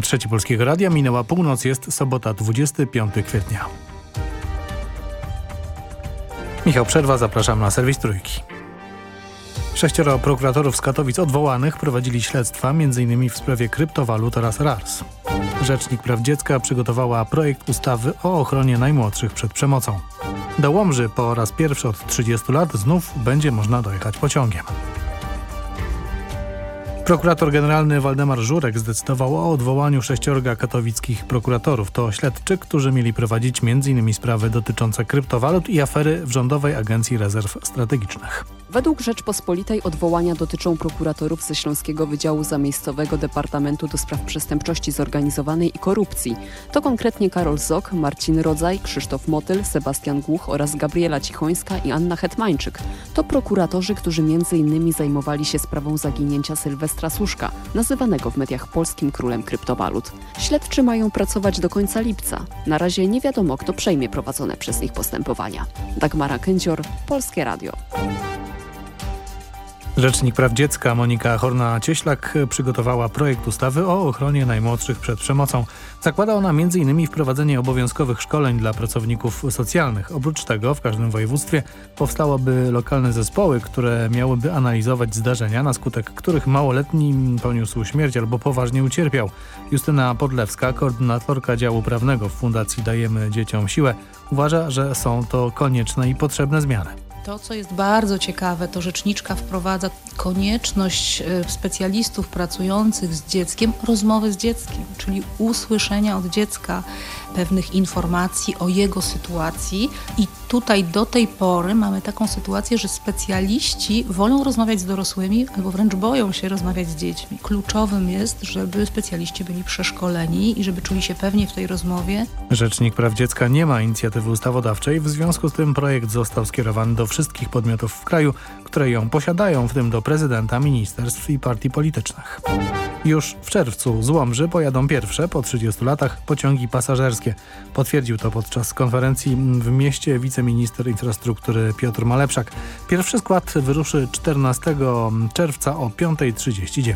Trzeci Polskiego Radia minęła północ, jest sobota 25 kwietnia. Michał Przerwa, zapraszam na serwis Trójki. Sześcioro prokuratorów z Katowic odwołanych prowadzili śledztwa m.in. w sprawie kryptowalut oraz RARS. Rzecznik Praw Dziecka przygotowała projekt ustawy o ochronie najmłodszych przed przemocą. Do Łomży po raz pierwszy od 30 lat znów będzie można dojechać pociągiem. Prokurator generalny Waldemar Żurek zdecydował o odwołaniu sześciorga katowickich prokuratorów. To śledczy, którzy mieli prowadzić m.in. sprawy dotyczące kryptowalut i afery w Rządowej Agencji Rezerw Strategicznych. Według Rzeczpospolitej odwołania dotyczą prokuratorów ze Śląskiego Wydziału Zamiejscowego Departamentu do Spraw Przestępczości Zorganizowanej i Korupcji. To konkretnie Karol Zok, Marcin Rodzaj, Krzysztof Motyl, Sebastian Głuch oraz Gabriela Cichońska i Anna Hetmańczyk. To prokuratorzy, którzy m.in. zajmowali się sprawą zaginięcia Sylwestra Suszka, nazywanego w mediach polskim królem kryptowalut. Śledczy mają pracować do końca lipca. Na razie nie wiadomo, kto przejmie prowadzone przez nich postępowania. Dagmara Kędzior, Polskie Radio. Rzecznik Praw Dziecka Monika Horna-Cieślak przygotowała projekt ustawy o ochronie najmłodszych przed przemocą. Zakłada ona m.in. wprowadzenie obowiązkowych szkoleń dla pracowników socjalnych. Oprócz tego w każdym województwie powstałoby lokalne zespoły, które miałyby analizować zdarzenia, na skutek których małoletni poniósł śmierć albo poważnie ucierpiał. Justyna Podlewska, koordynatorka działu prawnego w Fundacji Dajemy Dzieciom Siłę, uważa, że są to konieczne i potrzebne zmiany. To, co jest bardzo ciekawe, to rzeczniczka wprowadza konieczność e, specjalistów pracujących z dzieckiem rozmowy z dzieckiem, czyli usłyszenia od dziecka pewnych informacji o jego sytuacji i tutaj do tej pory mamy taką sytuację, że specjaliści wolą rozmawiać z dorosłymi albo wręcz boją się rozmawiać z dziećmi. Kluczowym jest, żeby specjaliści byli przeszkoleni i żeby czuli się pewnie w tej rozmowie. Rzecznik Praw Dziecka nie ma inicjatywy ustawodawczej, w związku z tym projekt został skierowany do wszystkich podmiotów w kraju, które ją posiadają, w tym do prezydenta, ministerstw i partii politycznych. Już w czerwcu z Łomży pojadą pierwsze po 30 latach pociągi pasażerskie. Potwierdził to podczas konferencji w mieście wiceminister infrastruktury Piotr Malepszak. Pierwszy skład wyruszy 14 czerwca o 5.39.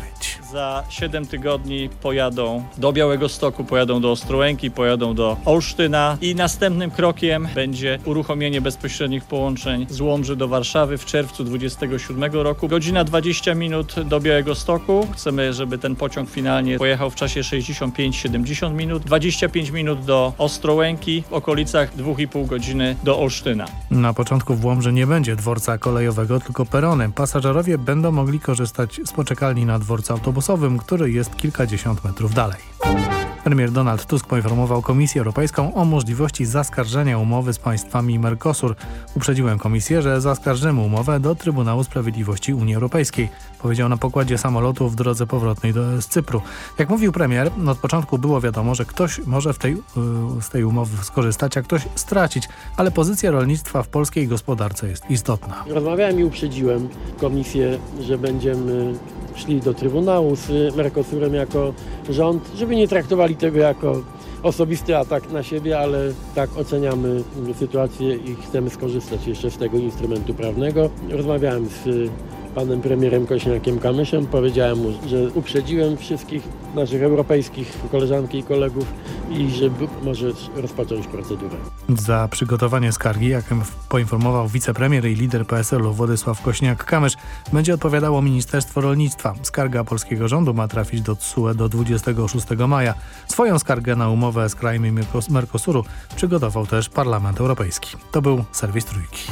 Za 7 tygodni pojadą do Białego Stoku, pojadą do Ostrołęki, pojadą do Olsztyna i następnym krokiem będzie uruchomienie bezpośrednich połączeń z Łomży do Warszawy w czerwcu 27 roku. Godzina 20 minut do Białego Stoku. Chcemy, żeby ten pociąg finalnie pojechał w czasie 65-70 minut. 25 minut do Ostrołęki, w okolicach 2,5 godziny do Olsztyna. Na początku w Łomży nie będzie dworca kolejowego, tylko peronem. Pasażerowie będą mogli korzystać z poczekalni na dworcu autobusowym, który jest kilkadziesiąt metrów dalej. Premier Donald Tusk poinformował Komisję Europejską o możliwości zaskarżenia umowy z państwami Mercosur. Uprzedziłem Komisję, że zaskarżymy umowę do Trybunału Sprawiedliwości Unii Europejskiej. Powiedział na pokładzie samolotu w drodze powrotnej do, z Cypru. Jak mówił premier, od początku było wiadomo, że ktoś może w tej, z tej umowy skorzystać, a ktoś stracić, ale pozycja rolnictwa w polskiej gospodarce jest istotna. Rozmawiałem i uprzedziłem Komisję, że będziemy szli do Trybunału z Mercosurem jako rząd, żeby nie traktowali tego jako osobisty atak na siebie, ale tak oceniamy sytuację i chcemy skorzystać jeszcze z tego instrumentu prawnego. Rozmawiałem z panem premierem Kośniakiem-Kamyszem. Powiedziałem mu, że uprzedziłem wszystkich naszych europejskich koleżanki i kolegów i że może rozpocząć procedurę. Za przygotowanie skargi, jak poinformował wicepremier i lider PSL-u Władysław Kośniak-Kamysz, będzie odpowiadało Ministerstwo Rolnictwa. Skarga polskiego rządu ma trafić do TSUE do 26 maja. Swoją skargę na umowę z krajami Mercosuru przygotował też Parlament Europejski. To był serwis Trójki.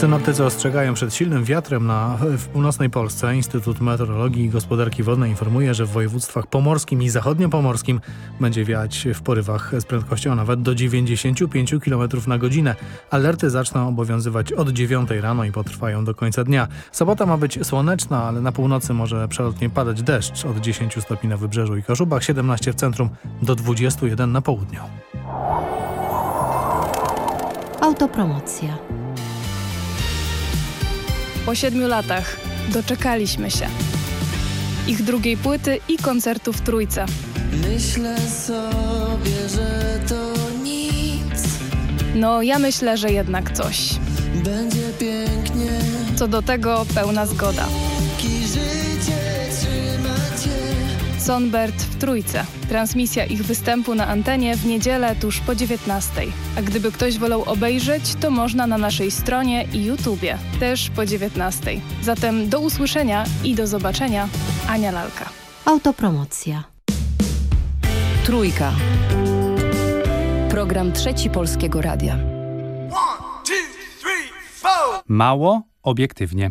Synoptycy ostrzegają przed silnym wiatrem na, w północnej Polsce. Instytut Meteorologii i Gospodarki Wodnej informuje, że w województwach pomorskim i zachodniopomorskim będzie wiać w porywach z prędkością nawet do 95 km na godzinę. Alerty zaczną obowiązywać od 9 rano i potrwają do końca dnia. Sobota ma być słoneczna, ale na północy może przelotnie padać deszcz od 10 stopni na wybrzeżu i Koszubach, 17 w centrum do 21 na południu. Autopromocja. Po siedmiu latach doczekaliśmy się. Ich drugiej płyty i koncertu w Trójce. Myślę sobie, że to nic. No, ja myślę, że jednak coś. Będzie pięknie. Co do tego pełna zgoda. Sonbert w Trójce. Transmisja ich występu na antenie w niedzielę tuż po 19. A gdyby ktoś wolał obejrzeć, to można na naszej stronie i YouTubie, też po 19. Zatem do usłyszenia i do zobaczenia. Ania Lalka. Autopromocja. Trójka. Program Trzeci Polskiego Radia. Mało obiektywnie.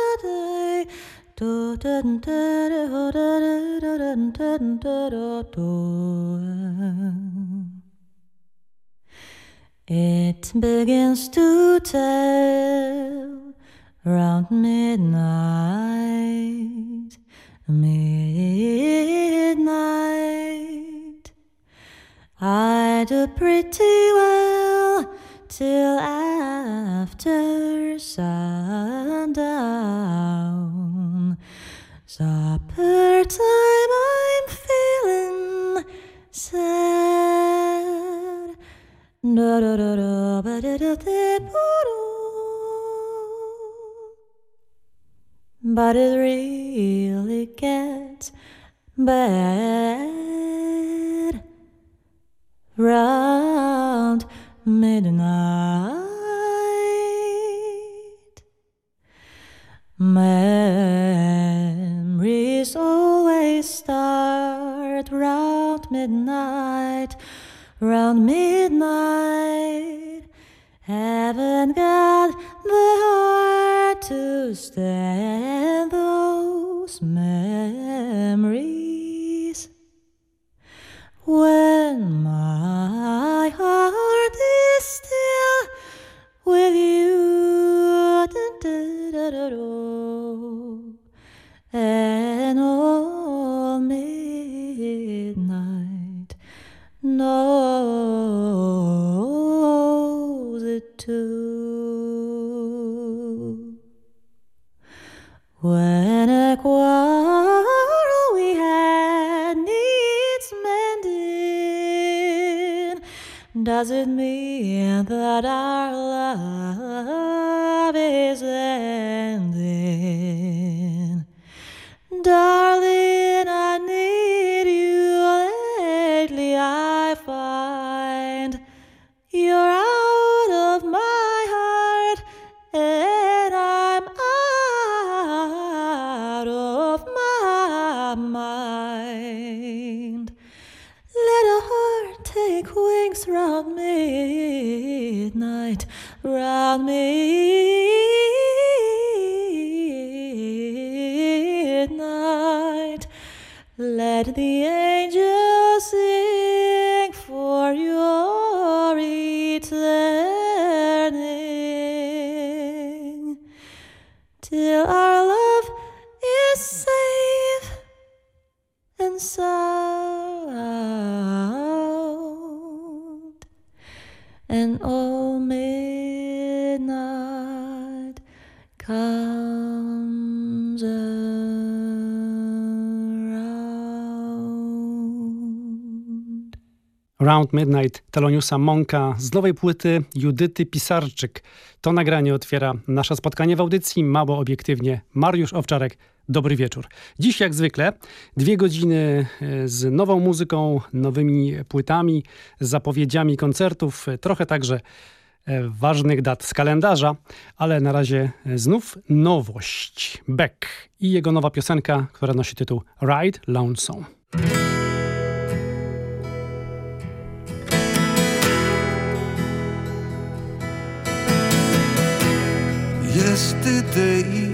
It begins to tell round midnight, midnight. I do pretty well till after sundown. Supper time, I'm feeling sad. Da da da da ba da da da. But it really gets bad round midnight. Memories always start round midnight, round midnight. Haven't got the heart to stand those memories. When my heart is still with you, Midnight Teloniusa Monka z nowej płyty Judyty Pisarczyk. To nagranie otwiera nasze spotkanie w audycji Mało Obiektywnie. Mariusz Owczarek, dobry wieczór. Dziś jak zwykle dwie godziny e, z nową muzyką, nowymi płytami, zapowiedziami koncertów, e, trochę także e, ważnych dat z kalendarza, ale na razie znów nowość. Beck i jego nowa piosenka, która nosi tytuł Ride Lonesome. Yesterday.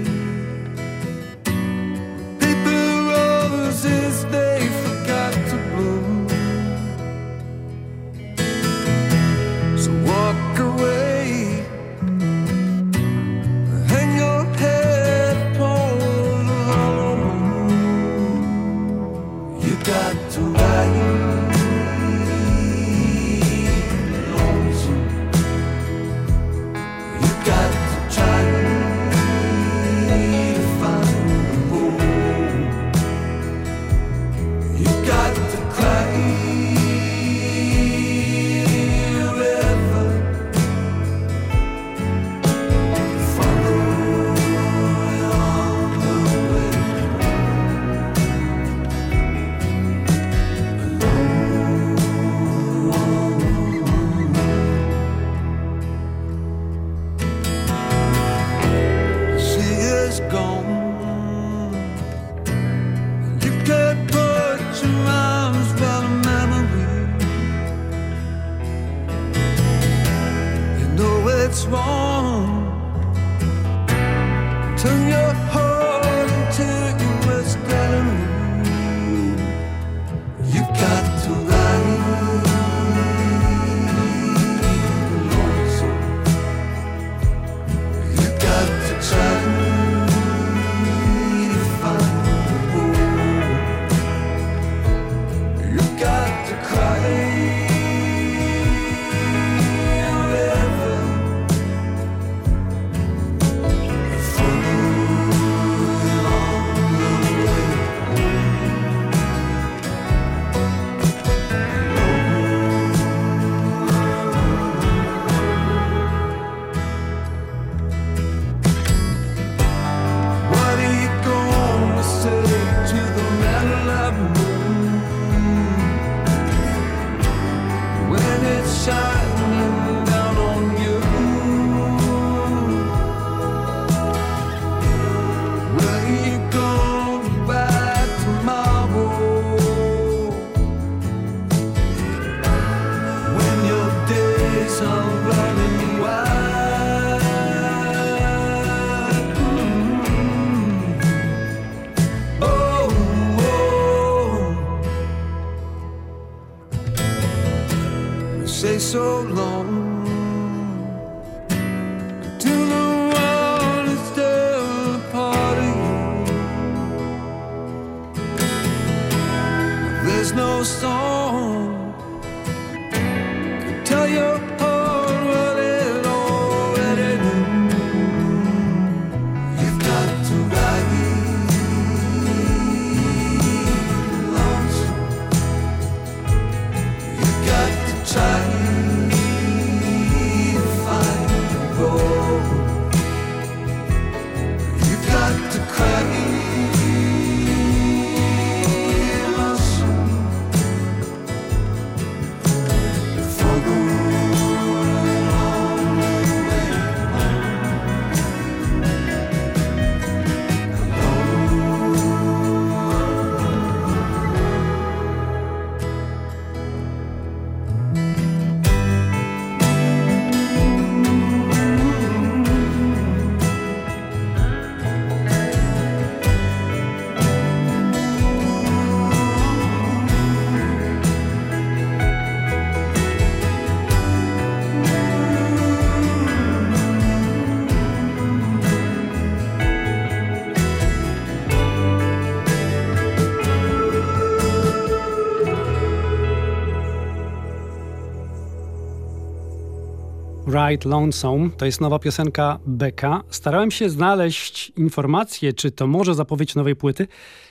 Ride Lonesome to jest nowa piosenka Beka. Starałem się znaleźć informacje, czy to może zapowiedź nowej płyty.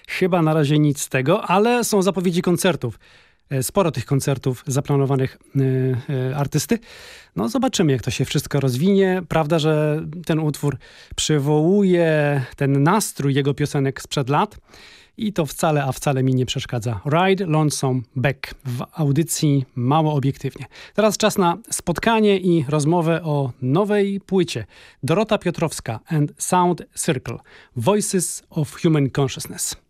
Chyba na razie nic z tego, ale są zapowiedzi koncertów. E, Sporo tych koncertów zaplanowanych e, e, artysty. No zobaczymy, jak to się wszystko rozwinie. Prawda, że ten utwór przywołuje ten nastrój jego piosenek sprzed lat. I to wcale, a wcale mi nie przeszkadza. Ride Lonesome Back w audycji Mało Obiektywnie. Teraz czas na spotkanie i rozmowę o nowej płycie. Dorota Piotrowska and Sound Circle. Voices of Human Consciousness.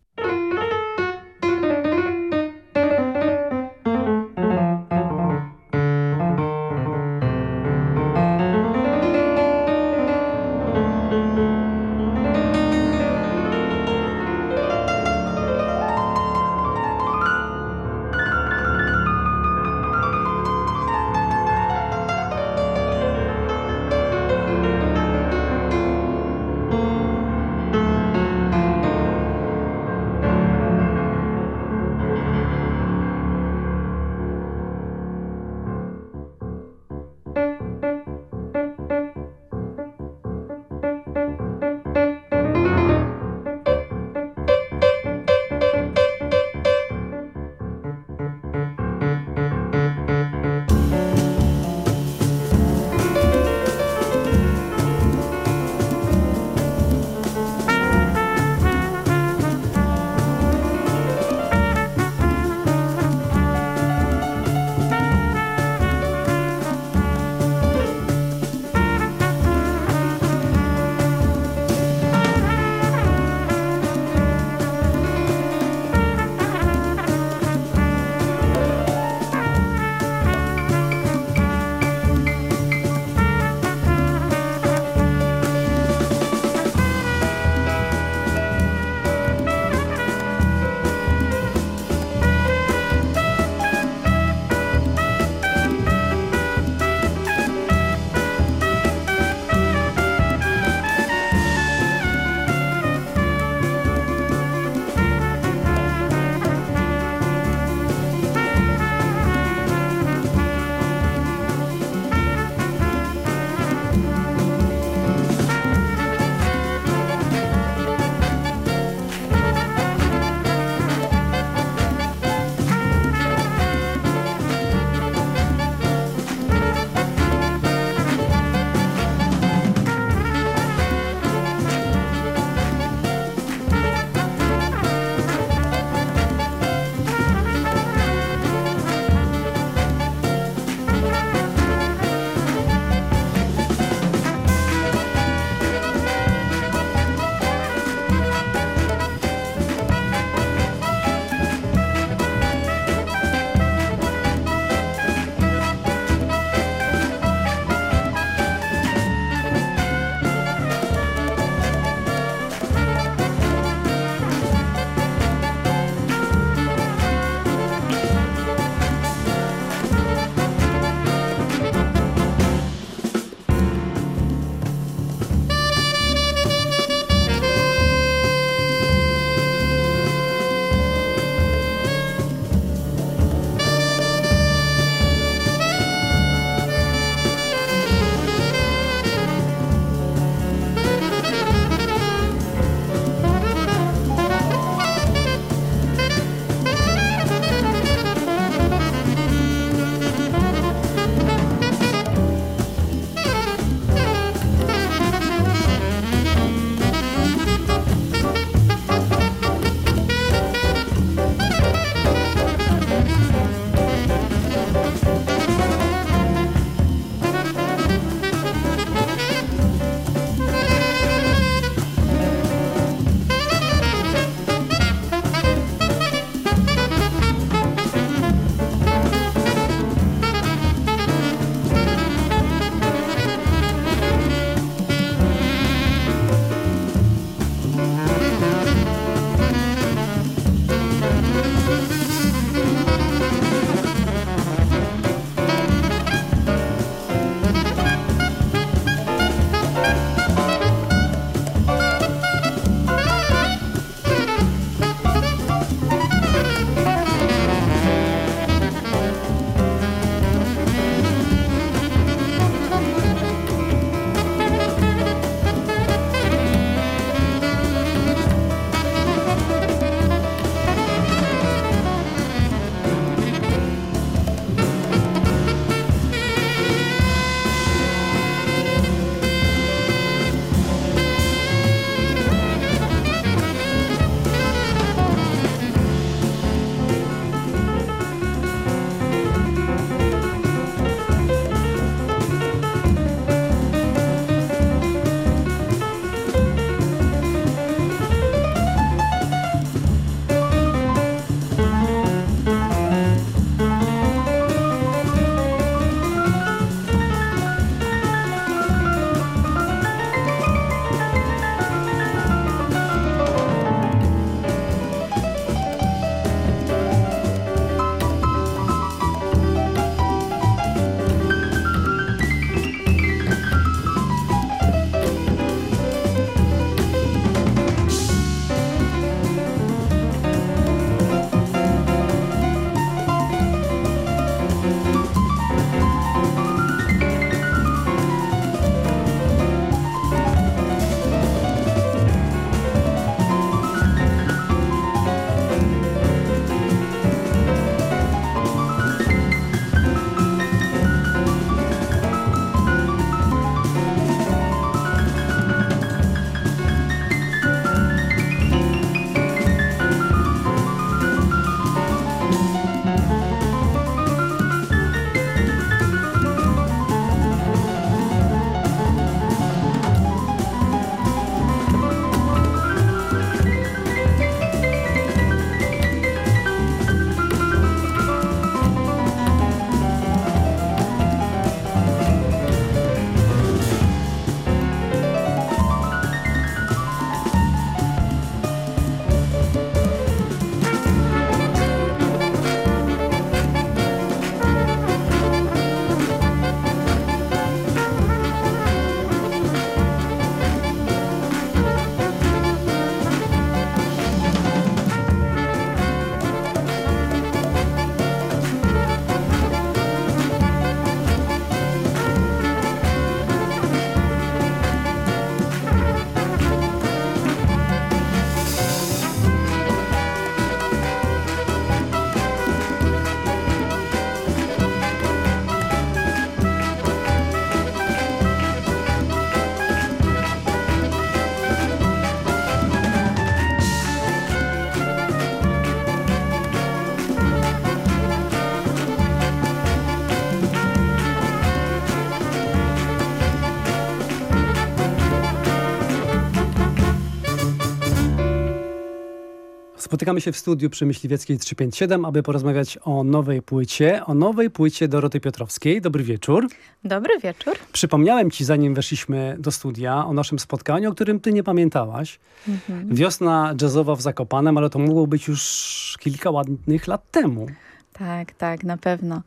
Spotykamy się w studiu przy Myśliwieckiej 357, aby porozmawiać o nowej płycie, o nowej płycie Doroty Piotrowskiej. Dobry wieczór. Dobry wieczór. Przypomniałem ci, zanim weszliśmy do studia, o naszym spotkaniu, o którym ty nie pamiętałaś. Mhm. Wiosna jazzowa w Zakopanem, ale to mogło być już kilka ładnych lat temu. Tak, tak, na pewno.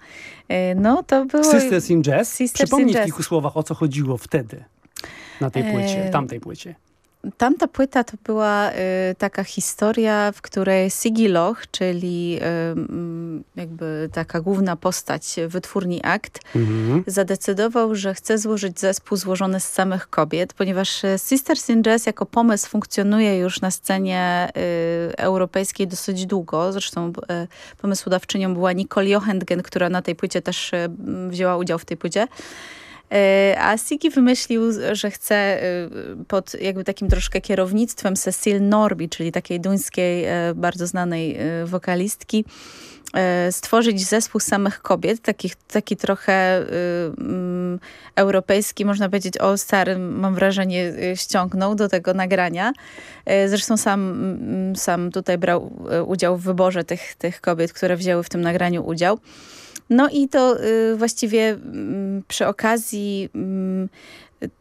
E, No to było... Sisters in Jazz. Sisters Przypomnij in w kilku słowach, o co chodziło wtedy na tej płycie, E, tamtej płycie. Tamta płyta to była y, taka historia, w której Siggy Loch, czyli y, mm, jakby taka główna postać wytwórni Akt, Mhm. zadecydował, że chce złożyć zespół złożony z samych kobiet, ponieważ e, Sisters in Jazz jako pomysł funkcjonuje już na scenie y, europejskiej dosyć długo. Zresztą y, pomysłodawczynią była Nicole Jochentgen, która na tej płycie też y, wzięła udział w tej płycie. E, A Sigi wymyślił, że chce e, pod jakby takim troszkę kierownictwem Cecil Norby, czyli takiej duńskiej, e, bardzo znanej e, wokalistki, stworzyć zespół samych kobiet, takich, taki trochę e, mm, europejski, można powiedzieć, all star, mam wrażenie, e, ściągnął do tego nagrania. Zresztą sam, mm, sam tutaj brał udział w wyborze tych, tych kobiet, które wzięły w tym nagraniu udział. No i to y, właściwie mm, przy okazji mm,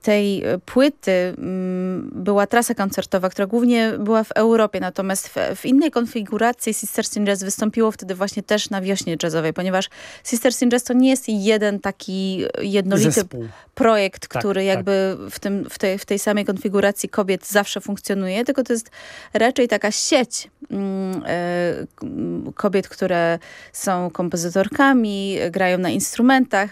tej y, płyty mm, była trasa koncertowa, która głównie była w Europie, natomiast w, w innej konfiguracji Sisters in Jazz wystąpiło wtedy właśnie też na wiośnie jazzowej, ponieważ Sisters in Jazz to nie jest jeden taki jednolity Zespół. projekt, Tak, który tak. jakby w, tym, w, tej, w tej samej konfiguracji kobiet zawsze funkcjonuje, tylko to jest raczej taka sieć mm, e, kobiet, które są kompozytorkami, e, grają na instrumentach.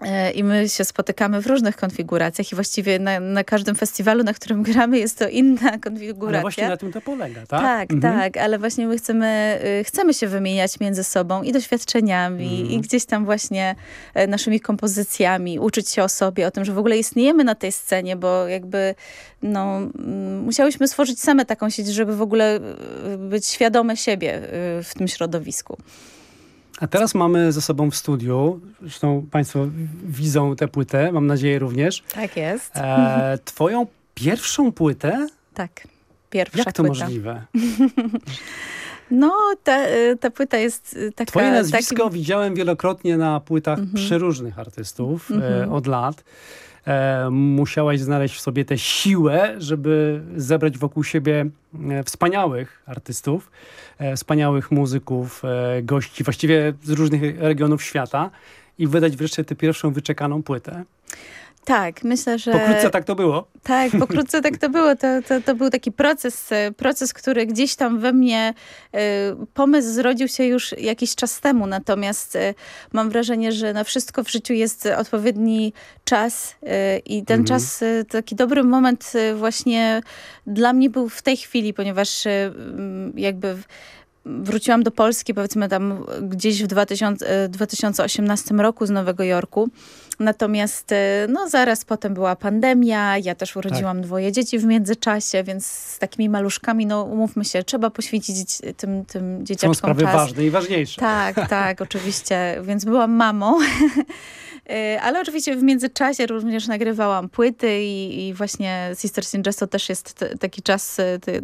E, I my się spotykamy w różnych konfiguracjach i właściwie na, na każdym festiwalu, na którym gramy, jest to inna konfiguracja. Ale właśnie na tym to polega, tak? Tak, Mhm. tak, ale właśnie my chcemy, y, chcemy się wymieniać między sobą i doświadczeniami, Mhm. i gdzieś tam właśnie e, naszymi kompozycjami, uczyć się o sobie, o tym, że w ogóle istniejemy na tej scenie, bo jakby no, musiałyśmy stworzyć same taką sieć, żeby w ogóle y, być świadome siebie y, w tym środowisku. A teraz mamy ze sobą w studiu, zresztą Państwo widzą tę płytę, mam nadzieję również, Tak jest. e, twoją pierwszą płytę? Tak. Pierwsza Jak to płyta. możliwe? No, ta, ta płyta jest y, taka... Twoje nazwisko widziałem wielokrotnie na płytach Mhm. przeróżnych artystów e, Mhm. od lat. E, musiałaś znaleźć w sobie tę siłę, żeby zebrać wokół siebie e, wspaniałych artystów, e, wspaniałych muzyków, e, gości właściwie z różnych regionów świata i wydać wreszcie tę pierwszą wyczekaną płytę. Tak, myślę, że... Pokrótce tak to było. Tak, pokrótce tak to było. To, to, to był taki proces, e, proces, który gdzieś tam we mnie, e, pomysł zrodził się już jakiś czas temu, natomiast e, mam wrażenie, że na wszystko w życiu jest odpowiedni czas e, i ten Mhm. czas, taki dobry moment właśnie dla mnie był w tej chwili, ponieważ jakby w- wróciłam do Polski, powiedzmy tam gdzieś w 2000, e, 2018 roku z Nowego Jorku. Natomiast e, no, zaraz potem była pandemia, ja też urodziłam dwoje dzieci w międzyczasie, więc z takimi maluszkami, no umówmy się, trzeba poświęcić tym, tym Są dzieciaczkom sprawy czas. ważne i ważniejsze. Tak, tak, oczywiście. Więc byłam mamą. Y, Ale oczywiście w międzyczasie również nagrywałam płyty i, i właśnie Sisters in Jazz to też jest t- taki czas, ty,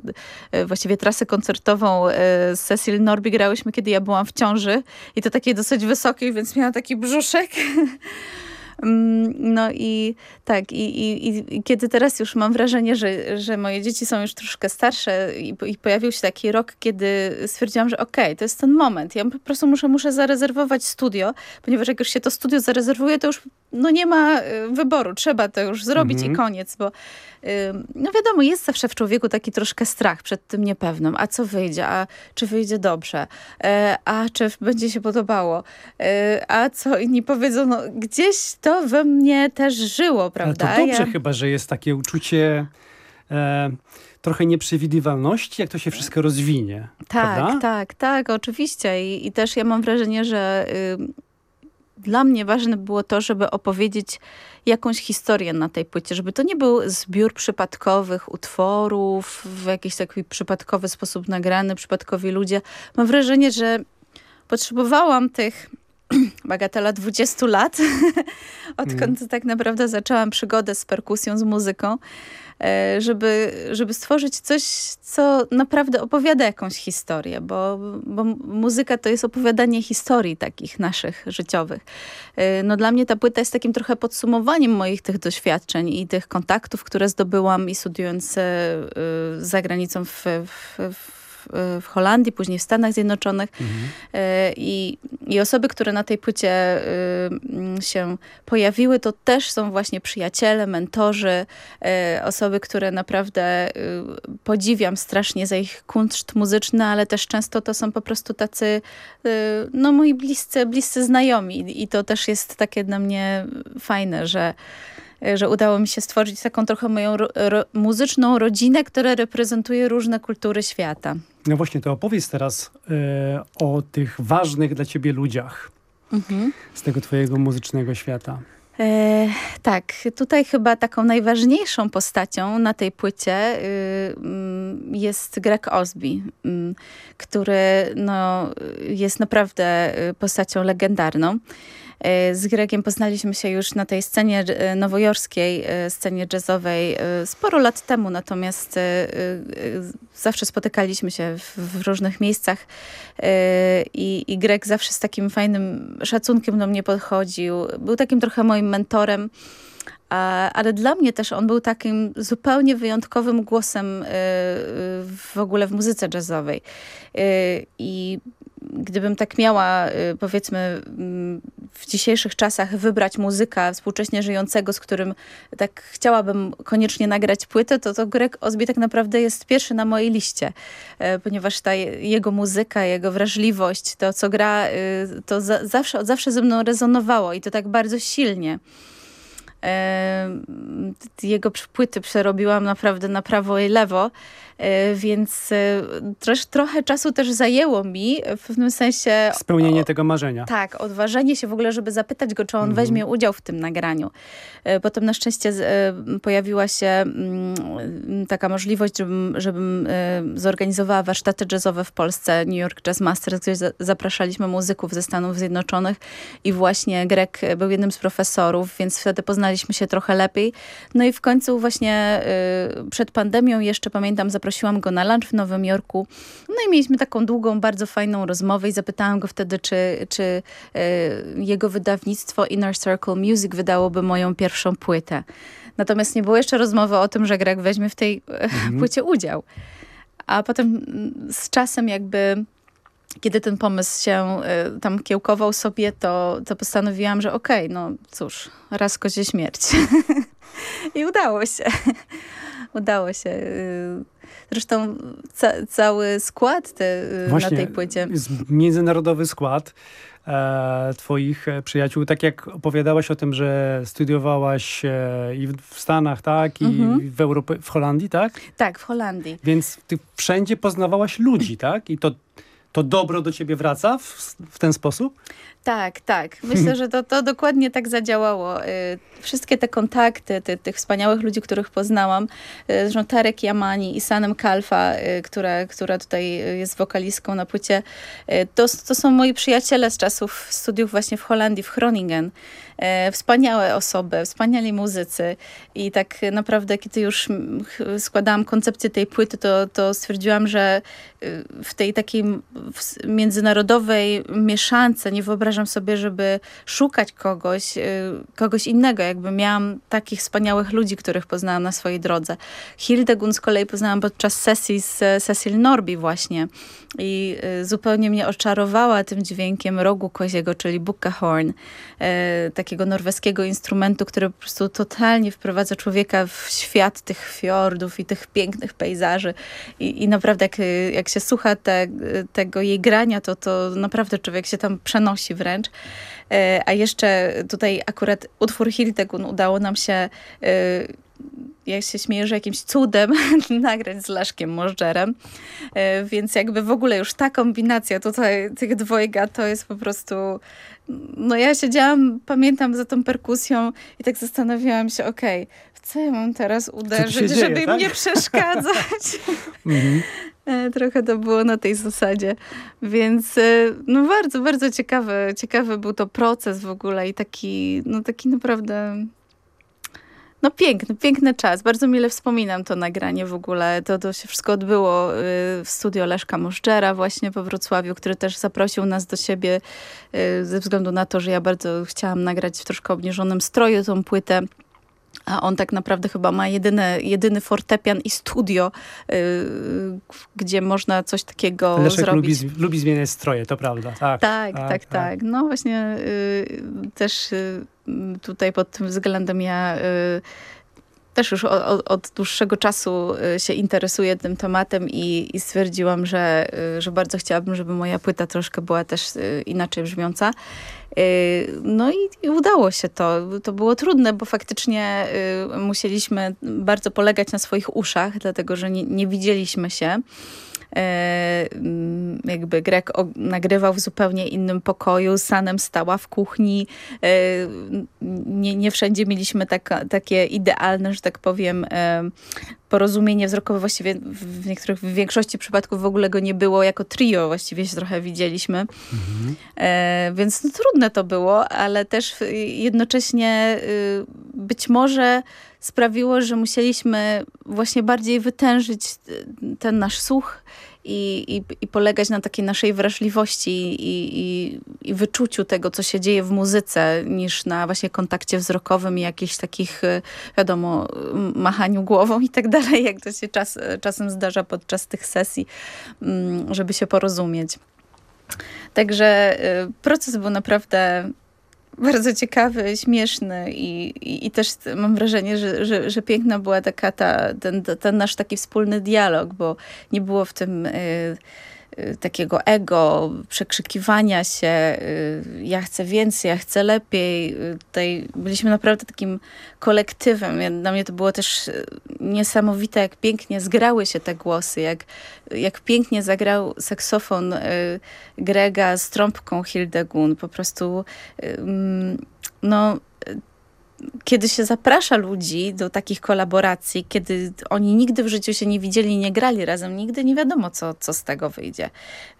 y, właściwie trasę koncertową z Cecil Norby grałyśmy, kiedy ja byłam w ciąży i to takiej dosyć wysokiej, więc miałam taki brzuszek. Mm, No i tak, i, i, i- kiedy teraz już mam wrażenie, że, że moje dzieci są już troszkę starsze i, i pojawił się taki rok, kiedy stwierdziłam, że okej, to jest ten moment. Ja po prostu muszę, muszę zarezerwować studio, ponieważ jak już się to studio zarezerwuje, to już no nie ma y, wyboru, trzeba to już zrobić Mhm. i koniec, bo no wiadomo, jest zawsze w człowieku taki troszkę strach przed tym niepewnym. A co wyjdzie? A czy wyjdzie dobrze? E, A czy będzie się podobało? E, A co inni powiedzą? No gdzieś to we mnie też żyło, Ale prawda? to dobrze Ja- chyba, że jest takie uczucie e, trochę nieprzewidywalności, jak to się wszystko rozwinie. Tak, prawda? tak, tak, oczywiście. I, I też ja mam wrażenie, że y, dla mnie ważne było to, żeby opowiedzieć jakąś historię na tej płycie, żeby to nie był zbiór przypadkowych utworów, w jakiś taki przypadkowy sposób nagrany, przypadkowi ludzie. Mam wrażenie, że potrzebowałam tych bagatela 20 lat, odkąd tak naprawdę zaczęłam przygodę z perkusją, z muzyką, żeby, żeby stworzyć coś, co naprawdę opowiada jakąś historię, bo, bo muzyka to jest opowiadanie historii takich naszych życiowych. E, no dla mnie ta płyta jest takim trochę podsumowaniem moich tych doświadczeń i tych kontaktów, które zdobyłam i studiując e, za granicą w, w, w w Holandii, później w Stanach Zjednoczonych. Mhm. I, I osoby, które na tej płycie y, się pojawiły, to też są właśnie przyjaciele, mentorzy, y, osoby, które naprawdę y, podziwiam strasznie za ich kunszt muzyczny, ale też często to są po prostu tacy no moi bliscy, bliscy znajomi i to też jest takie dla mnie fajne, że że udało mi się stworzyć taką trochę moją ro, ro, muzyczną rodzinę, która reprezentuje różne kultury świata. No właśnie, to opowiedz teraz e, o tych ważnych dla ciebie ludziach mhm. z tego twojego muzycznego świata. E, tak, tutaj chyba taką najważniejszą postacią na tej płycie y, y, jest Greg Osby, y, który no, jest naprawdę y, postacią legendarną. E, z Gregiem poznaliśmy się już na tej scenie e, nowojorskiej, e, scenie jazzowej sporo lat temu, natomiast zawsze spotykaliśmy się w, różnych miejscach i Greg zawsze z takim fajnym szacunkiem do mnie podchodził. Był takim trochę moim mentorem ale dla mnie też on był takim zupełnie wyjątkowym głosem w ogóle w muzyce jazzowej. I gdybym tak miała, y, powiedzmy, mm, w dzisiejszych czasach wybrać muzyka współcześnie żyjącego, z którym tak chciałabym koniecznie nagrać płytę, to to Greg Osby tak naprawdę jest pierwszy na mojej liście, e, ponieważ ta jego muzyka, jego wrażliwość, to co gra, y, to za, zawsze, zawsze ze mną rezonowało i to tak bardzo silnie jego płyty przerobiłam naprawdę na prawo i lewo, e, więc e, trochę czasu też zajęło mi w pewnym sensie... Spełnienie o, tego marzenia. Tak, odważenie się w ogóle, żeby zapytać go, czy on mhm. weźmie udział w tym nagraniu. E, potem na szczęście pojawiła się mm, taka możliwość, żebym, żebym zorganizowała warsztaty jazzowe w Polsce, New York Jazz Masters, gdzie zapraszaliśmy muzyków ze Stanów Zjednoczonych i właśnie Greg był jednym z profesorów, więc wtedy poznaliśmy poznaliśmy się trochę lepiej. No i w końcu właśnie y, przed pandemią jeszcze pamiętam, zaprosiłam go na lunch w Nowym Jorku. No i mieliśmy taką długą, bardzo fajną rozmowę i zapytałam go wtedy, czy, czy y, jego wydawnictwo Inner Circle Music wydałoby moją pierwszą płytę. Natomiast nie było jeszcze rozmowy o tym, że Greg weźmie w tej mhm. płycie udział. A potem z czasem jakby kiedy ten pomysł się y, tam kiełkował sobie, to, to postanowiłam, że okej, okay, no cóż, raz kozie śmierć. I udało się. udało się. Y, zresztą ca cały skład te, y, Właśnie, na tej płycie. Międzynarodowy skład e, twoich e, przyjaciół. Tak jak opowiadałaś o tym, że studiowałaś e, i w Stanach, tak? I mhm. w Europie, w Holandii, tak? Tak, w Holandii. Więc ty wszędzie poznawałaś ludzi, tak? I to to dobro do ciebie wraca w, w ten sposób? Tak, tak. Myślę, że to, to dokładnie tak zadziałało. Y, wszystkie te kontakty ty, tych wspaniałych ludzi, których poznałam, y, zresztą Tarek Yamani i Sanem Kalfa, y, która, która tutaj jest wokalistką na płycie, to, to są moi przyjaciele z czasów studiów właśnie w Holandii, w Groningen. Wspaniałe osoby, wspaniali muzycy i tak naprawdę, kiedy już składałam koncepcję tej płyty, to, to stwierdziłam, że w tej takiej międzynarodowej mieszance nie wyobrażam sobie, żeby szukać kogoś, y, kogoś innego. Jakby miałam takich wspaniałych ludzi, których poznałam na swojej drodze. Hildegun z kolei poznałam podczas sesji z Cecil Norby właśnie i y, zupełnie mnie oczarowała tym dźwiękiem rogu koziego, czyli bukkahorn, y, takiego norweskiego instrumentu, który po prostu totalnie wprowadza człowieka w świat tych fiordów i tych pięknych pejzaży i, i naprawdę jak, jak się słucha te, tego jej grania, to, to naprawdę człowiek się tam przenosi wręcz. E, a jeszcze tutaj akurat utwór Hildegun udało nam się e, ja się śmieję, że jakimś cudem nagrać z Leszkiem Możdżerem. E, więc jakby w ogóle już ta kombinacja tutaj tych dwojga to jest po prostu... No ja siedziałam, pamiętam za tą perkusją i tak zastanawiałam się, okej, okay, w co ja mam teraz uderzyć, dzieje, żeby tak? im nie przeszkadzać? Mhm. E, trochę to było na tej zasadzie. Więc e, no bardzo, bardzo ciekawy, ciekawy był to proces w ogóle i taki, no taki naprawdę no piękny, piękny czas. Bardzo mile wspominam to nagranie w ogóle. To, to się wszystko odbyło y, w studio Leszka Możdżera właśnie po Wrocławiu, który też zaprosił nas do siebie y, ze względu na to, że ja bardzo chciałam nagrać w troszkę obniżonym stroju tą płytę. A on tak naprawdę chyba ma jedyny, jedyny fortepian i studio, yy, gdzie można coś takiego Leszek zrobić. Lubi, lubi zmieniać stroje, to prawda. Tak, tak, tak. tak, tak. No właśnie yy, też yy, tutaj pod tym względem ja też już od, od, dłuższego czasu się interesuję tym tematem i, i, stwierdziłam, że, że bardzo chciałabym, żeby moja płyta troszkę była też inaczej brzmiąca. No i, i, udało się to. To było trudne, bo faktycznie musieliśmy bardzo polegać na swoich uszach, dlatego że nie, nie widzieliśmy się. Jakby Grek nagrywał w zupełnie innym pokoju, Sanem stała w kuchni. Nie, nie wszędzie mieliśmy tak, takie idealne, że tak powiem, porozumienie wzrokowe. Właściwie w niektórych, w większości przypadków w ogóle go nie było. Jako trio właściwie się trochę widzieliśmy. Mhm. Więc no, trudne to było, ale też jednocześnie być może sprawiło, że musieliśmy właśnie bardziej wytężyć ten nasz słuch i, i, i polegać na takiej naszej wrażliwości i, i, i wyczuciu tego, co się dzieje w muzyce, niż na właśnie kontakcie wzrokowym i jakichś takich, wiadomo, machaniu głową i tak dalej, jak to się czas, czasem zdarza podczas tych sesji, żeby się porozumieć. Także proces był naprawdę bardzo ciekawy, śmieszny i, i, i, też mam wrażenie, że, że, że piękna była taka ta, ten, ten nasz taki wspólny dialog, bo nie było w tym... Y, takiego ego, przekrzykiwania się, y, ja chcę więcej, ja chcę lepiej. Y, tutaj byliśmy naprawdę takim kolektywem. Dla mnie to było też niesamowite, jak pięknie zgrały się te głosy, jak, jak pięknie zagrał saksofon Grega z trąbką Hildegun. Po prostu mm, no kiedy się zaprasza ludzi do takich kolaboracji, kiedy oni nigdy w życiu się nie widzieli, nie grali razem, nigdy nie wiadomo, co, co z tego wyjdzie.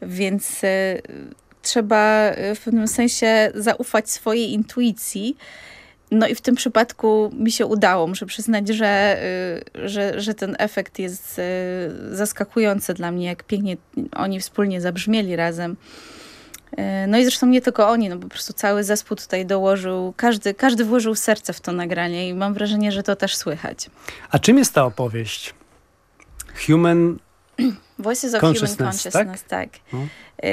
Więc y, trzeba w pewnym sensie zaufać swojej intuicji. No i w tym przypadku mi się udało. Muszę przyznać, że, y, że, że ten efekt jest y, zaskakujący dla mnie, jak pięknie oni wspólnie zabrzmieli razem. E, no i zresztą nie tylko oni, no po prostu cały zespół tutaj dołożył, każdy, każdy włożył serce w to nagranie i mam wrażenie, że to też słychać. A czym jest ta opowieść? Human Voices of Human Consciousness, tak. tak. No. E,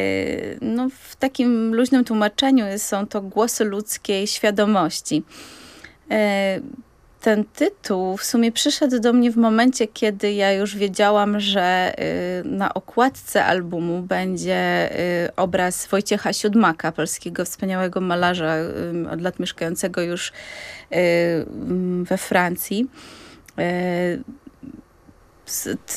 no, w takim luźnym tłumaczeniu są to głosy ludzkiej świadomości. Ten tytuł w sumie przyszedł do mnie w momencie, kiedy ja już wiedziałam, że y, na okładce albumu będzie y, obraz Wojciecha Siódmaka, polskiego wspaniałego malarza y, od lat mieszkającego już we Francji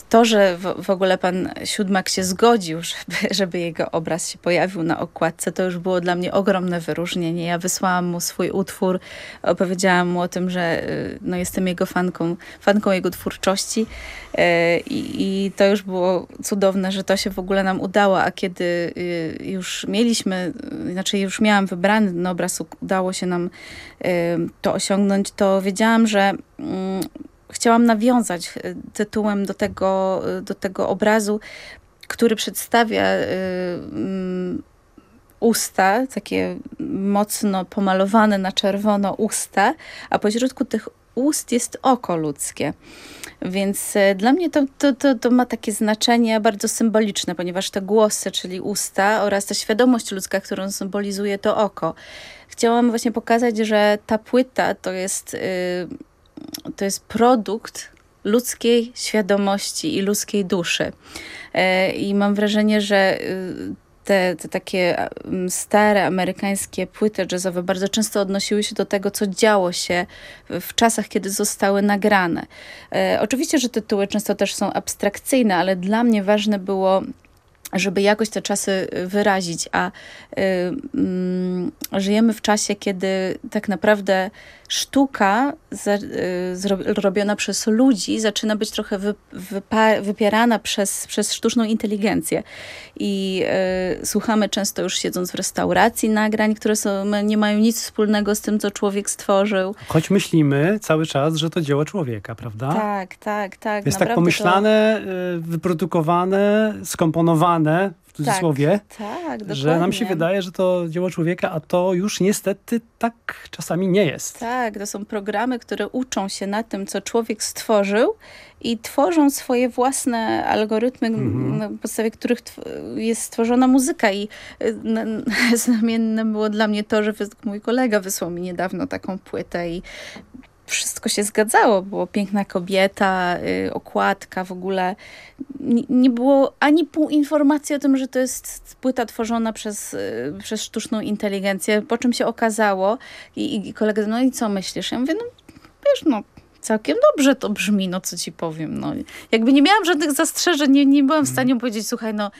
to, że w, ogóle pan Siódmak się zgodził, żeby, żeby jego obraz się pojawił na okładce, to już było dla mnie ogromne wyróżnienie. Ja wysłałam mu swój utwór, opowiedziałam mu o tym, że y, no, jestem jego fanką, fanką jego twórczości y, i, i to już było cudowne, że to się w ogóle nam udało, a kiedy y, już mieliśmy, znaczy już miałam wybrany ten obraz, udało się nam to osiągnąć, to wiedziałam, że mm, chciałam nawiązać e, tytułem do tego, e, do tego obrazu, który przedstawia e, mm, usta, takie mocno pomalowane na czerwono usta, a pośrodku tych ust jest oko ludzkie. Więc dla mnie to, to, to, to, ma takie znaczenie bardzo symboliczne, ponieważ te głosy, czyli usta oraz ta świadomość ludzka, którą symbolizuje to oko. Chciałam właśnie pokazać, że ta płyta to jest. Yy, to jest produkt ludzkiej świadomości i ludzkiej duszy. E, I mam wrażenie, że y, te, te, takie stare amerykańskie płyty jazzowe bardzo często odnosiły się do tego, co działo się w czasach, kiedy zostały nagrane. E, oczywiście, że tytuły często też są abstrakcyjne, ale dla mnie ważne było żeby jakoś te czasy wyrazić, a y, mm, żyjemy w czasie, kiedy tak naprawdę sztuka za, y, robiona przez ludzi zaczyna być trochę wy, wypa, wypierana przez, przez sztuczną inteligencję. I y, słuchamy często już siedząc w restauracji nagrań, które są, nie mają nic wspólnego z tym, co człowiek stworzył. Choć myślimy cały czas, że to dzieło człowieka, prawda? Tak, tak, tak. Jest tak pomyślane, to... wyprodukowane, skomponowane cudzysłowie, tak, tak, że nam się wydaje, że to dzieło człowieka, a to już niestety tak czasami nie jest. Tak, to są programy, które uczą się na tym, co człowiek stworzył i tworzą swoje własne algorytmy, mhm. na podstawie których jest stworzona muzyka. I y, znamienne było dla mnie to, że mój kolega wysłał mi niedawno taką płytę i wszystko się zgadzało. Było piękna kobieta, yy, okładka w ogóle. N nie było ani pół informacji o tym, że to jest płyta tworzona przez, yy, przez sztuczną inteligencję, po czym się okazało i, i kolega, no i co myślisz? Ja mówię, no wiesz, no całkiem dobrze to brzmi, no co ci powiem. No. Jakby nie miałam żadnych zastrzeżeń, nie, nie byłam w stanie mhm. powiedzieć, słuchaj, no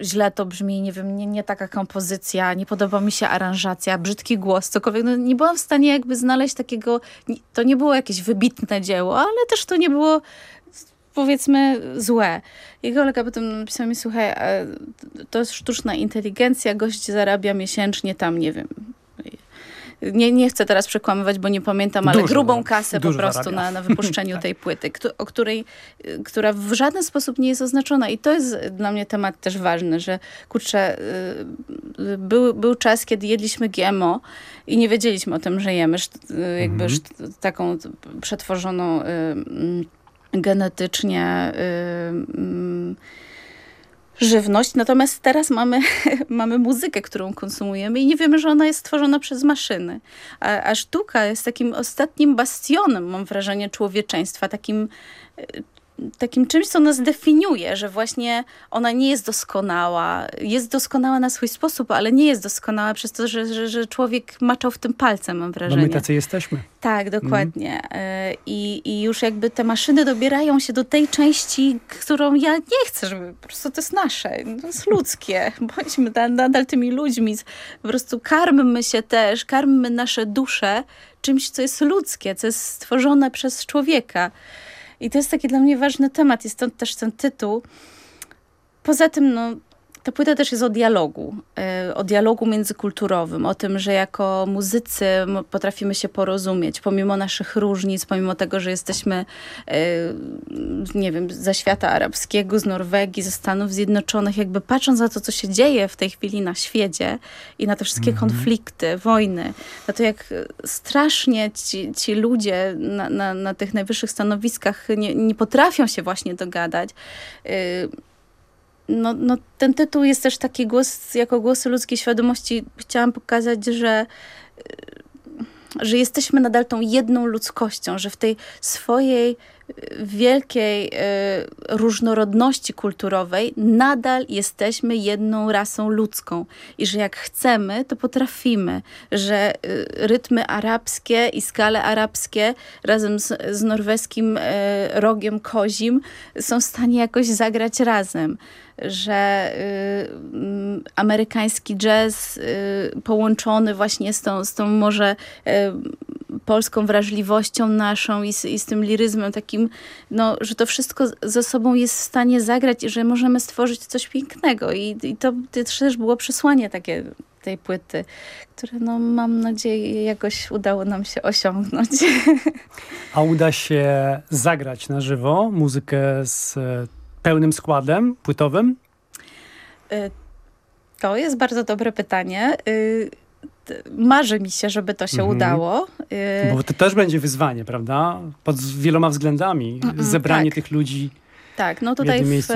źle to brzmi, nie wiem, nie, nie taka kompozycja, nie podoba mi się aranżacja, brzydki głos, cokolwiek. No, nie byłam w stanie jakby znaleźć takiego, to nie było jakieś wybitne dzieło, ale też to nie było powiedzmy złe. I kolega potem napisał mi, słuchaj, to jest sztuczna inteligencja, gość zarabia miesięcznie tam, nie wiem, nie, nie chcę teraz przekłamywać, bo nie pamiętam, ale dużo, grubą kasę po prostu na, na wypuszczeniu tej płyty, o której, która w żaden sposób nie jest oznaczona. I to jest dla mnie temat też ważny, że kurczę, y, był, był czas, kiedy jedliśmy GMO i nie wiedzieliśmy o tym, że jemy jakby mhm. taką przetworzoną y, mm, genetycznie y, mm, żywność, natomiast teraz mamy, mamy muzykę, którą konsumujemy i nie wiemy, że ona jest stworzona przez maszyny. A, a sztuka jest takim ostatnim bastionem, mam wrażenie, człowieczeństwa, takim takim czymś, co nas definiuje, że właśnie ona nie jest doskonała. Jest doskonała na swój sposób, ale nie jest doskonała przez to, że, że, że człowiek maczał w tym palcem, mam wrażenie. Bo my tacy jesteśmy. Tak, dokładnie. Mm. I, I już jakby te maszyny dobierają się do tej części, którą ja nie chcę, żeby po prostu to jest nasze, to jest ludzkie. Bądźmy nadal tymi ludźmi. Po prostu karmmy się też, karmmy nasze dusze czymś, co jest ludzkie, co jest stworzone przez człowieka. I to jest taki dla mnie ważny temat, jest stąd też ten tytuł. Poza tym, no, ta płyta też jest o dialogu, e, o dialogu międzykulturowym, o tym, że jako muzycy potrafimy się porozumieć, pomimo naszych różnic, pomimo tego, że jesteśmy, e, nie wiem, ze świata arabskiego, z Norwegii, ze Stanów Zjednoczonych, jakby patrząc na to, co się dzieje w tej chwili na świecie i na te wszystkie mhm. konflikty, wojny, na to, jak strasznie ci, ci ludzie na, na, na tych najwyższych stanowiskach nie, nie potrafią się właśnie dogadać, e, no, no, ten tytuł jest też taki głos, jako głosy ludzkiej świadomości. Chciałam pokazać, że że jesteśmy nadal tą jedną ludzkością, że w tej swojej wielkiej y, różnorodności kulturowej nadal jesteśmy jedną rasą ludzką. I że jak chcemy, to potrafimy, że y, rytmy arabskie i skale arabskie razem z, z norweskim y, rogiem kozim są w stanie jakoś zagrać razem. Że y, amerykański jazz y, połączony właśnie z tą, z tą może y, polską wrażliwością naszą i z, i z tym liryzmem takim, no, że to wszystko ze sobą jest w stanie zagrać i że możemy stworzyć coś pięknego. I, i to, to też było przesłanie takie tej płyty, które no, mam nadzieję jakoś udało nam się osiągnąć. A uda się zagrać na żywo muzykę z pełnym składem płytowym? Y, to jest bardzo dobre pytanie. Y, marzy mi się, żeby to się mhm. udało. Y, Bo to też będzie wyzwanie, prawda? Pod wieloma względami. Zebranie tak. tych ludzi tak, no tutaj w, w,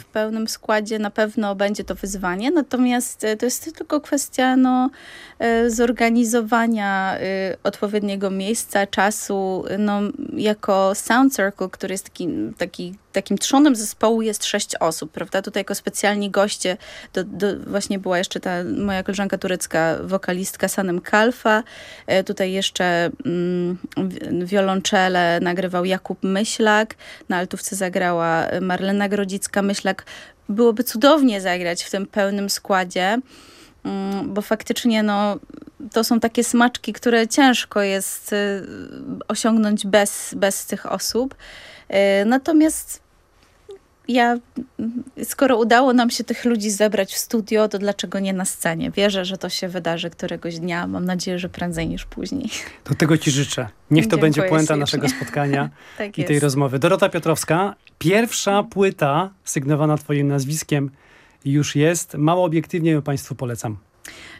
w, pełnym składzie na pewno będzie to wyzwanie, natomiast to jest tylko kwestia no, zorganizowania odpowiedniego miejsca, czasu. No, jako Sound Circle, który jest taki, taki takim trzonem zespołu jest sześć osób, prawda? Tutaj jako specjalni goście, do, do, właśnie była jeszcze ta moja koleżanka turecka, wokalistka Sanem Kalfa, e, tutaj jeszcze mm, wiolonczele nagrywał Jakub Myślak, na altówce zagrała Marlena Grodzicka-Myślak, byłoby cudownie zagrać w tym pełnym składzie, mm, bo faktycznie no, to są takie smaczki, które ciężko jest y, osiągnąć bez, bez tych osób. Y, natomiast ja, skoro udało nam się tych ludzi zebrać w studio, to dlaczego nie na scenie? Wierzę, że to się wydarzy któregoś dnia. Mam nadzieję, że prędzej niż później. Do tego Ci życzę. Niech to Dziękuję będzie puenta naszego spotkania Tak i tej rozmowy. Dorota Piotrowska, pierwsza płyta sygnowana Twoim nazwiskiem już jest. Mało obiektywnie ją Państwu polecam.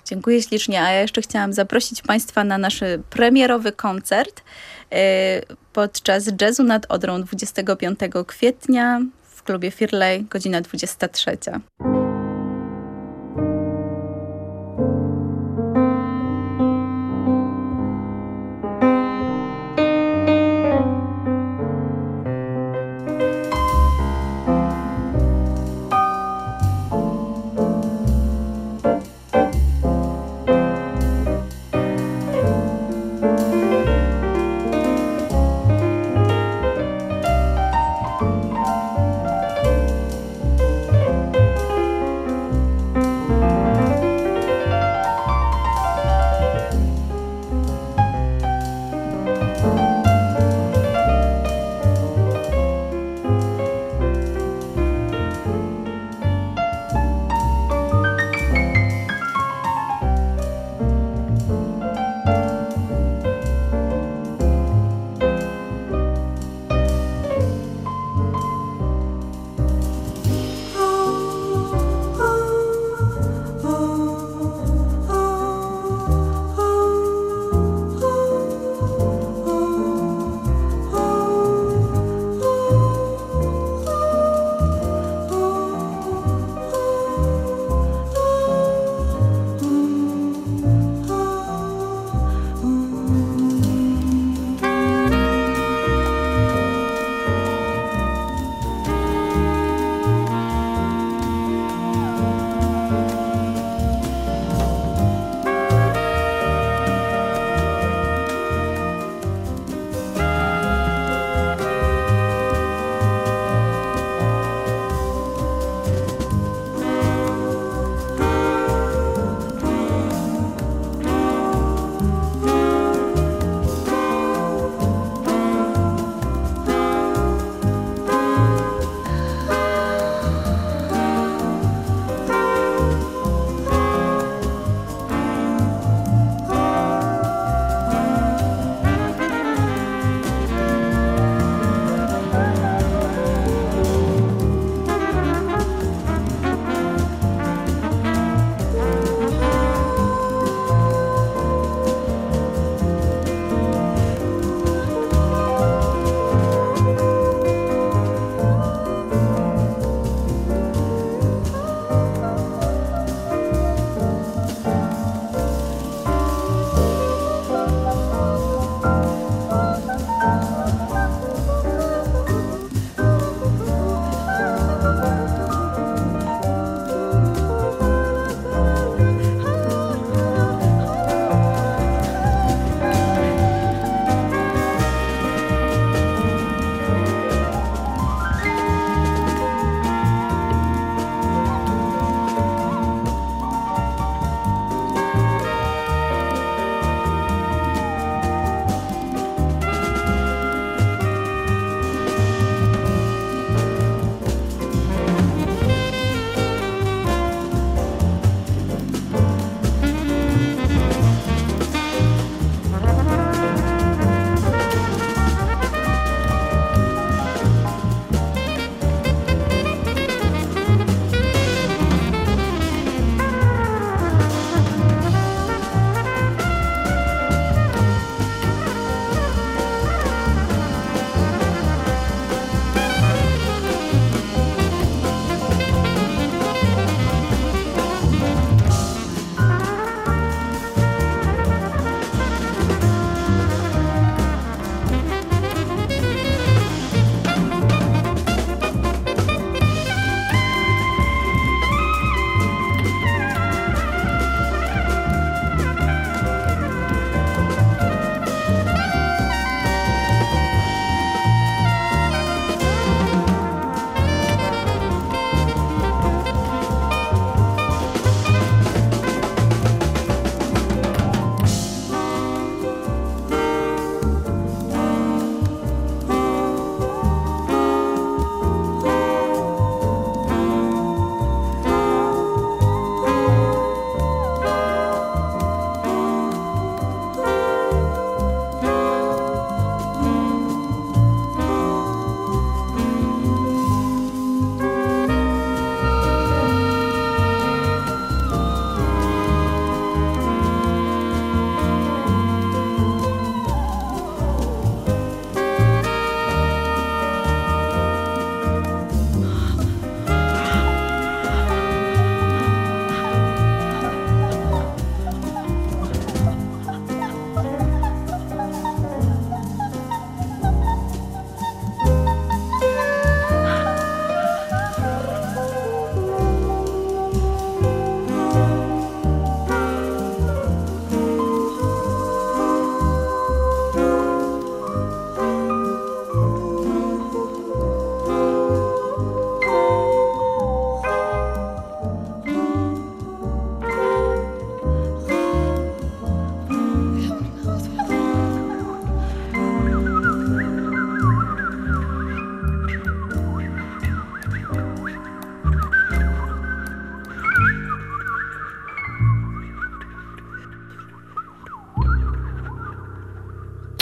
Dziękuję ślicznie, a ja jeszcze chciałam zaprosić Państwa na nasz premierowy koncert y, podczas Jazzu nad Odrą 25 kwietnia w klubie Firley, godzina 23.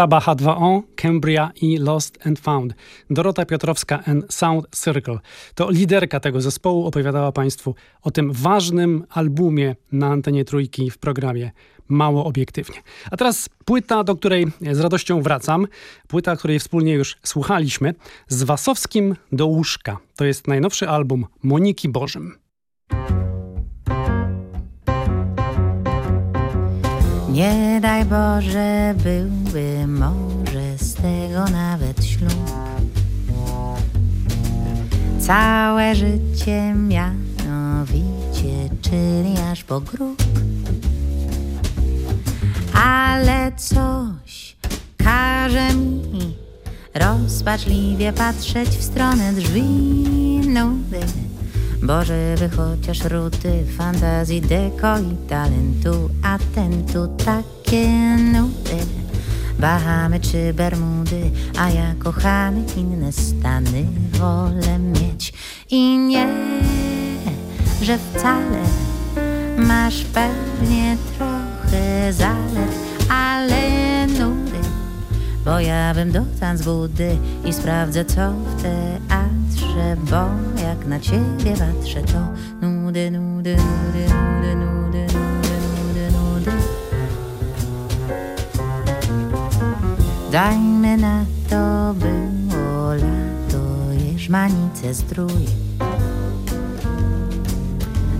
Saba H2O, Cambria i Lost and Found. Dorota Piotrowska and Sound Circle. To liderka tego zespołu opowiadała Państwu o tym ważnym albumie na antenie trójki w programie Mało Obiektywnie. A teraz płyta, do której z radością wracam. Płyta, której wspólnie już słuchaliśmy. Z Wasowskim do łóżka. To jest najnowszy album Moniki Bożym. Nie daj Boże, byłby może z tego nawet ślub. Całe życie mianowicie, czyli aż po grób. Ale coś każe mi rozpaczliwie patrzeć w stronę drzwi nudy. Bo żeby chociaż ruty fantazji, deko i talentu, a ten tu takie nudy. Bahamy czy Bermudy, a ja kochany inne stany wolę mieć. I nie, że wcale masz pewnie trochę zalet, ale nudy. Bo ja bym do tanc budy i sprawdzę co w teatrze, bo jak na ciebie patrzę to nudy, nudy, nudy, nudy, nudy, nudy, nudy, nudy. Dajmy na to było lato, jeżmanice strój.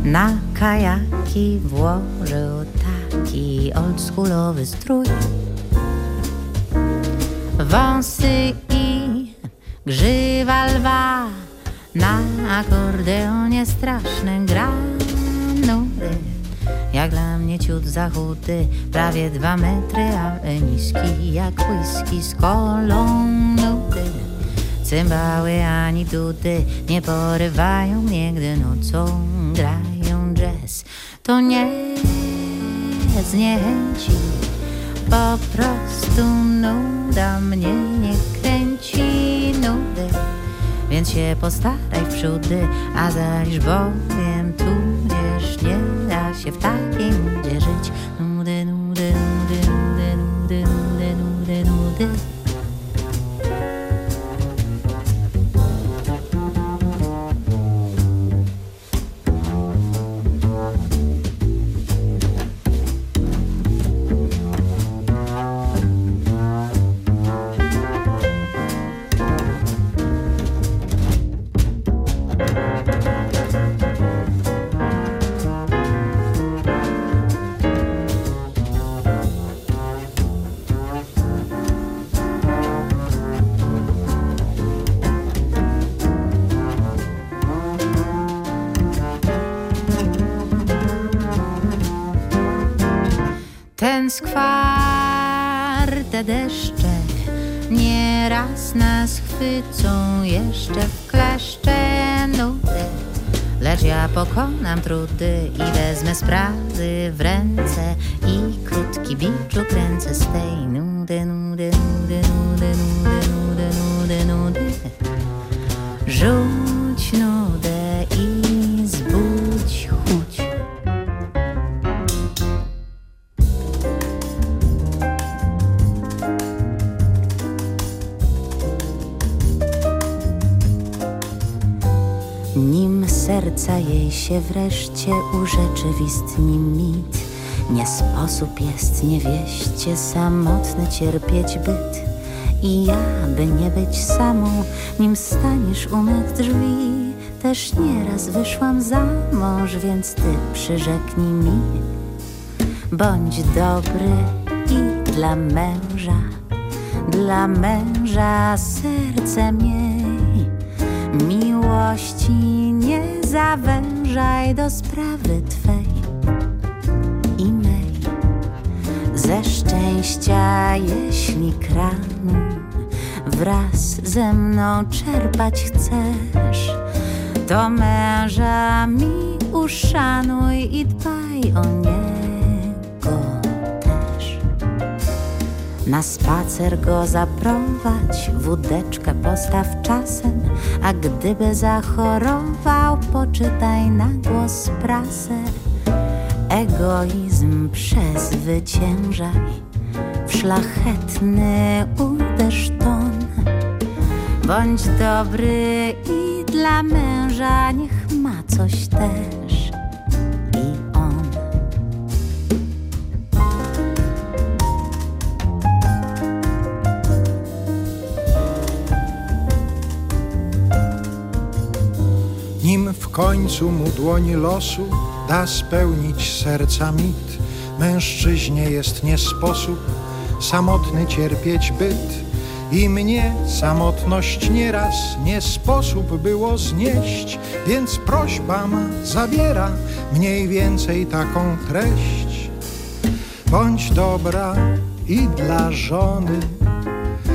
Na kajaki włożył taki oldschoolowy strój. Wąsy i grzywa lwa Na akordeonie straszny gra nudy. Jak dla mnie ciut zachuty Prawie dwa metry, ale niski Jak whisky z kolą nudy. Cymbały ani dudy Nie porywają mnie, gdy nocą grają jazz. To nie zniechęci Po prostu nuda mnie nie kręci nudy Więc się postaraj w przódy A zalisz bowiem tudzież Nie da się w takiej nudzie nudy, nudy, nudy, nudy, nudy, nudy, nudy skwarte deszcze. Nieraz nas chwycą jeszcze w kleszcze nudy. Lecz ja pokonam trudy i wezmę sprawy w ręce I krótki biczu kręcę z tej nudy, wreszcie urzeczywistni mit. Nie sposób jest niewieście samotny cierpieć byt. I ja, by nie być samą, nim staniesz u mych drzwi Też nieraz wyszłam za mąż, więc ty przyrzeknij mi. Bądź dobry i dla męża, dla męża serce miej. Miłości nie zawężaj do sprawy Twej i mej. Ze szczęścia, jeśli kranu wraz ze mną czerpać chcesz, to męża mi uszanuj i dbaj o niego Na spacer go zaprowadź, wódeczkę postaw czasem, a gdyby zachorował, poczytaj na głos prasę. Egoizm przezwyciężaj, w szlachetny uderz ton. Bądź dobry i dla męża niech ma coś też końcu mu dłoń losu da spełnić serca mit, mężczyźnie jest nie sposób samotny cierpieć byt. I mnie samotność nieraz nie sposób było znieść, więc prośba ma zawiera mniej więcej taką treść. Bądź dobra i dla żony